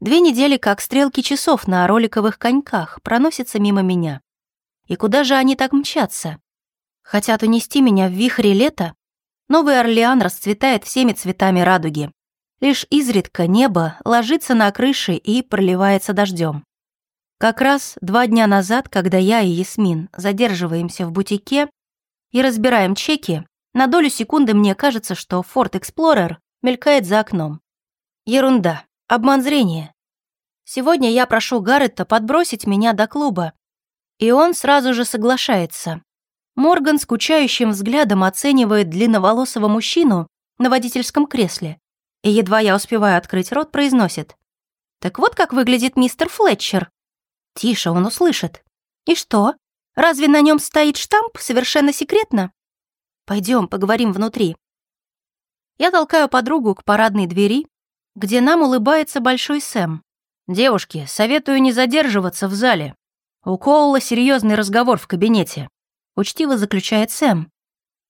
Две недели, как стрелки часов на роликовых коньках, проносятся мимо меня. И куда же они так мчатся? Хотят унести меня в вихре лета? Новый Орлеан расцветает всеми цветами радуги. Лишь изредка небо ложится на крыши и проливается дождем. Как раз два дня назад, когда я и Ясмин задерживаемся в бутике и разбираем чеки, на долю секунды мне кажется, что Ford Explorer мелькает за окном. Ерунда. Обман зрения. Сегодня я прошу Гаррета подбросить меня до клуба. И он сразу же соглашается. Морган скучающим взглядом оценивает длинноволосого мужчину на водительском кресле. И едва я успеваю открыть рот, произносит. «Так вот как выглядит мистер Флетчер». Тише, он услышит. «И что? Разве на нем стоит штамп совершенно секретно?» Пойдем, поговорим внутри». Я толкаю подругу к парадной двери, где нам улыбается Большой Сэм. «Девушки, советую не задерживаться в зале. У Коула серьезный разговор в кабинете», — учтиво заключает Сэм.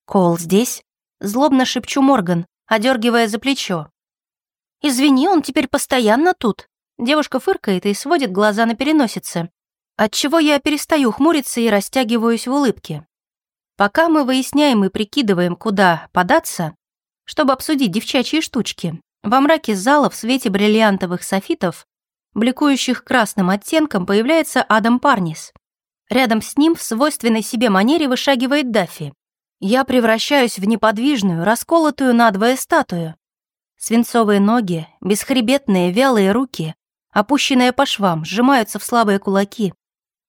«Коул здесь?» — злобно шепчу Морган, одергивая за плечо. «Извини, он теперь постоянно тут». Девушка фыркает и сводит глаза на переносице, отчего я перестаю хмуриться и растягиваюсь в улыбке. Пока мы выясняем и прикидываем, куда податься, чтобы обсудить девчачьи штучки, во мраке зала в свете бриллиантовых софитов, бликующих красным оттенком, появляется Адам Парнис. Рядом с ним в свойственной себе манере вышагивает Даффи. Я превращаюсь в неподвижную, расколотую надвое статую. Свинцовые ноги, бесхребетные, вялые руки, опущенные по швам, сжимаются в слабые кулаки.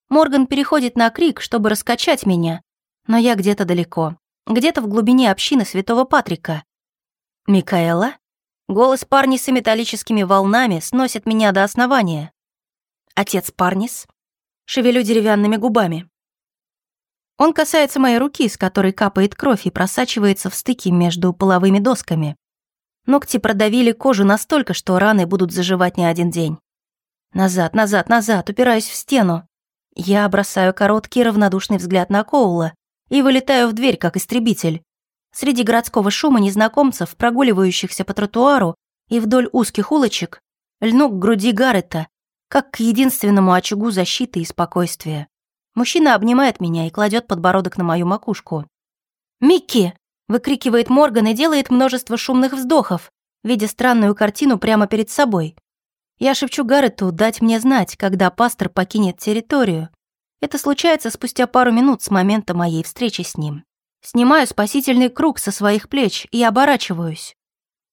Морган переходит на крик, чтобы раскачать меня, но я где-то далеко, где-то в глубине общины Святого Патрика. «Микаэла?» Голос Парниса металлическими волнами сносит меня до основания. Отец Парнис. Шевелю деревянными губами. Он касается моей руки, с которой капает кровь и просачивается в стыки между половыми досками. Ногти продавили кожу настолько, что раны будут заживать не один день. Назад, назад, назад, упираюсь в стену. Я бросаю короткий равнодушный взгляд на Коула и вылетаю в дверь, как истребитель. Среди городского шума незнакомцев, прогуливающихся по тротуару и вдоль узких улочек, льну к груди Гаррета, как к единственному очагу защиты и спокойствия. Мужчина обнимает меня и кладет подбородок на мою макушку. «Микки!» — выкрикивает Морган и делает множество шумных вздохов, видя странную картину прямо перед собой. Я шепчу Гаррету дать мне знать, когда пастор покинет территорию. Это случается спустя пару минут с момента моей встречи с ним. Снимаю спасительный круг со своих плеч и оборачиваюсь.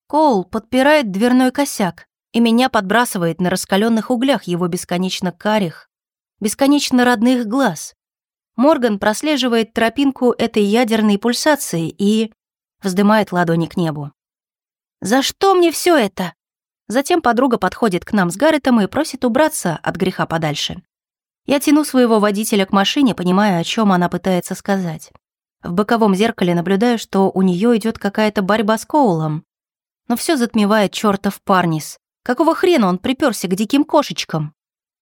Коул подпирает дверной косяк, и меня подбрасывает на раскаленных углях его бесконечно карих, бесконечно родных глаз. Морган прослеживает тропинку этой ядерной пульсации и вздымает ладони к небу. «За что мне все это?» Затем подруга подходит к нам с Гарретом и просит убраться от греха подальше. Я тяну своего водителя к машине, понимая, о чем она пытается сказать. В боковом зеркале наблюдаю, что у нее идет какая-то борьба с Коулом. Но все затмевает чертов Парнис. Какого хрена он приперся к диким кошечкам?